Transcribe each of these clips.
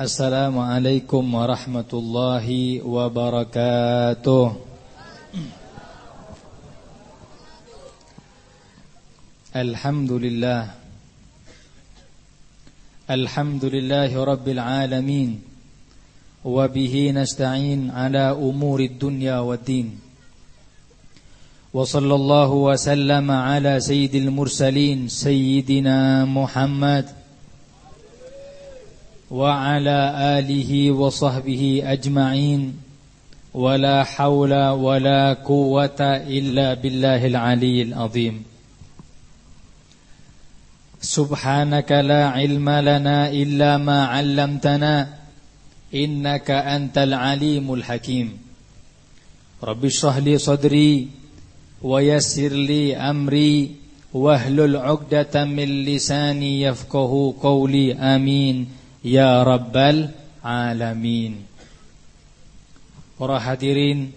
السلام عليكم ورحمة الله وبركاته الحمد لله الحمد لله رب العالمين وبه نستعين على أمور الدنيا والدين وصلى الله وسلم على سيد المرسلين سيدنا محمد وعلى آله وصحبه أجمعين. ولا حول ولا قوة إلا بالله العلي العظيم. سبحانك لا علم لنا إلا ما علمتنا إنك أنت العليم الحكيم. رب اشرح لي صدري ويسر لي أمري واهلل عقدة من لساني يفقه قولي آمين. ya rabbal alamin. Para hadirin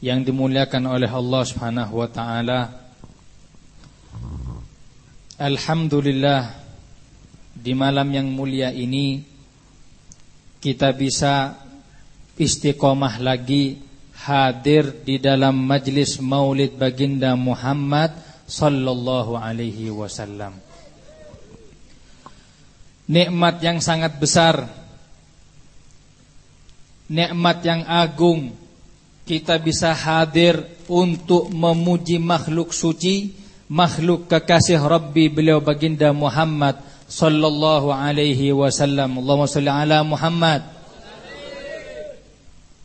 yang dimuliakan oleh Allah Subhanahu wa taala. Alhamdulillah di malam yang mulia ini kita bisa istiqomah lagi hadir di dalam majlis Maulid Baginda Muhammad sallallahu alaihi wasallam. Nikmat yang sangat besar. Nikmat yang agung kita bisa hadir untuk memuji makhluk suci, makhluk kekasih Rabbi beliau baginda Muhammad sallallahu alaihi wasallam. Allahumma salli ala Muhammad.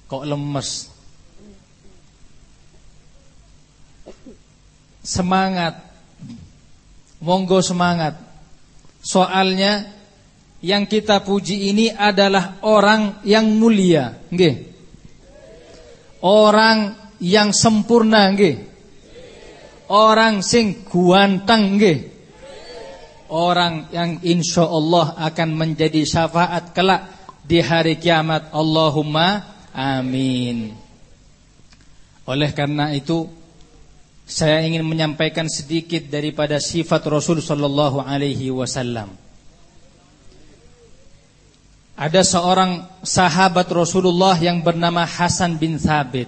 Kok lemes? semangat. Monggo semangat. Soalnya yang kita puji ini adalah orang yang mulia, nggih. Orang yang sempurna, nggih. Orang sing guanteng, nggih. Orang yang insya Allah akan menjadi syafaat kelak di hari kiamat. Allahumma amin. Oleh karena itu saya ingin menyampaikan sedikit daripada sifat Rasul sallallahu alaihi wasallam. Ada seorang sahabat Rasulullah yang bernama Hasan bin Thabit.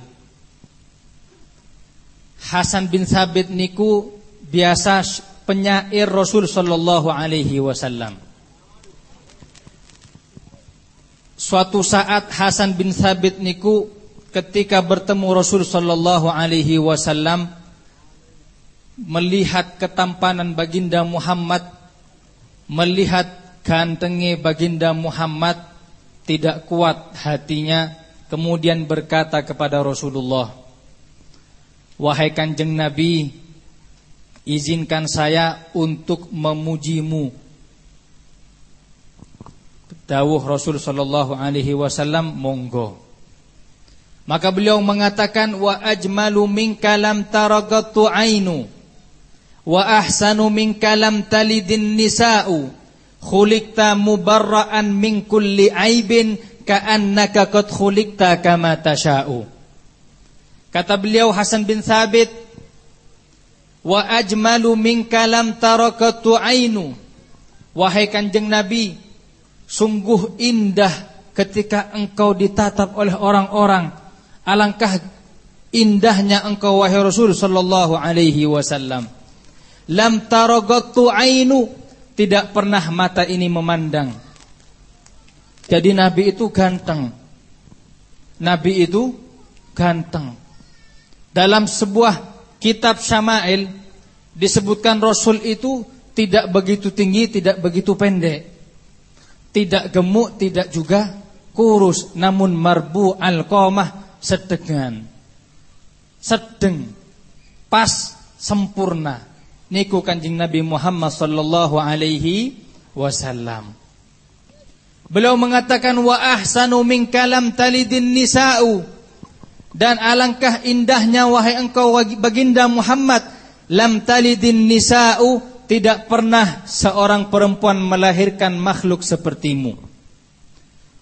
Hasan bin Thabit niku biasa penyair Rasul sallallahu alaihi wasallam. Suatu saat Hasan bin Thabit niku ketika bertemu Rasul sallallahu alaihi wasallam melihat ketampanan baginda Muhammad, melihat gantengnya baginda Muhammad, tidak kuat hatinya, kemudian berkata kepada Rasulullah, Wahai kanjeng Nabi, izinkan saya untuk memujimu. Dawuh Rasul Sallallahu Alaihi Wasallam, monggo. Maka beliau mengatakan, Wa ajmalu min kalam taragatu ainu wa ahsanu minka lam talidin nisa'u khuliqta mubarra'an min kulli aibin ka'annaka qad khuliqta kama tasha'u. Kata beliau Hasan bin Thabit wa ajmalu minka lam tarakatu ainu. Wahai kanjeng nabi sungguh indah ketika engkau ditatap oleh orang-orang. Alangkah indahnya engkau wahai Rasul sallallahu alaihi wasallam. Lam taragatu ainu tidak pernah mata ini memandang. Jadi Nabi itu ganteng. Nabi itu ganteng. Dalam sebuah kitab Syama'il disebutkan Rasul itu tidak begitu tinggi, tidak begitu pendek. Tidak gemuk, tidak juga kurus, namun marbu al-qamah sedengan. Sedeng, pas, sempurna niku Kanjeng Nabi Muhammad sallallahu alaihi wasallam. Beliau mengatakan wa ahsanu min kalam talidin nisa'u dan alangkah indahnya wahai engkau baginda Muhammad lam talidin nisa'u tidak pernah seorang perempuan melahirkan makhluk sepertimu.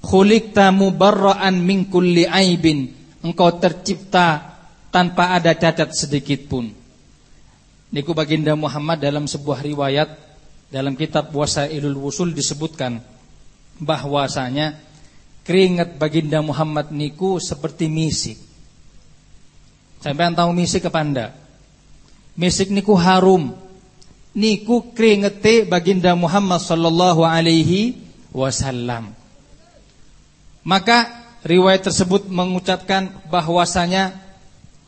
Khuliqta mubarra'an min kulli aibin. Engkau tercipta tanpa ada cacat sedikit pun. Niku baginda Muhammad dalam sebuah riwayat dalam kitab Wasailul Wusul disebutkan bahwasanya keringat baginda Muhammad niku seperti misik. Sampai tahu misik ke panda. Misik niku harum. Niku keringete baginda Muhammad sallallahu alaihi wasallam. Maka riwayat tersebut mengucapkan bahwasanya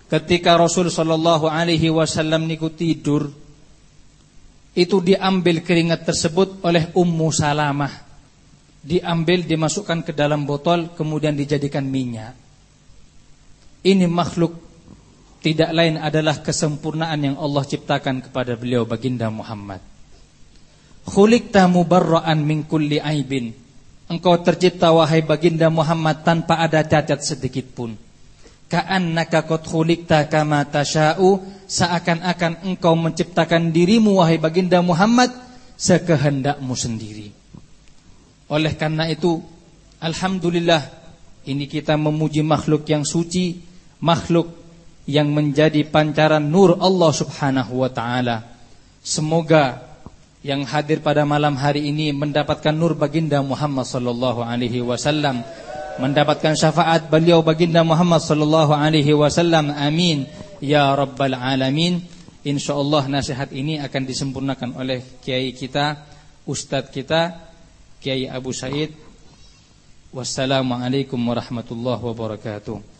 ketika Rasul sallallahu alaihi wasallam niku tidur itu diambil keringat tersebut oleh Ummu Salamah. Diambil dimasukkan ke dalam botol kemudian dijadikan minyak. Ini makhluk tidak lain adalah kesempurnaan yang Allah ciptakan kepada beliau baginda Muhammad. Khuliqta mubarra'an min kulli aibin. Engkau tercipta wahai baginda Muhammad tanpa ada cacat sedikit pun. Ka'annaka qad khuliqta kama tasha'u seakan-akan engkau menciptakan dirimu wahai baginda Muhammad sekehendakmu sendiri. Oleh karena itu, alhamdulillah ini kita memuji makhluk yang suci, makhluk yang menjadi pancaran nur Allah Subhanahu wa taala. Semoga yang hadir pada malam hari ini mendapatkan nur baginda Muhammad sallallahu alaihi wasallam, mendapatkan syafaat beliau baginda Muhammad sallallahu alaihi wasallam. Amin ya rabbal alamin. Insyaallah nasihat ini akan disempurnakan oleh kiai kita, ustadz kita, Kiai Abu Said. Wassalamualaikum warahmatullahi wabarakatuh.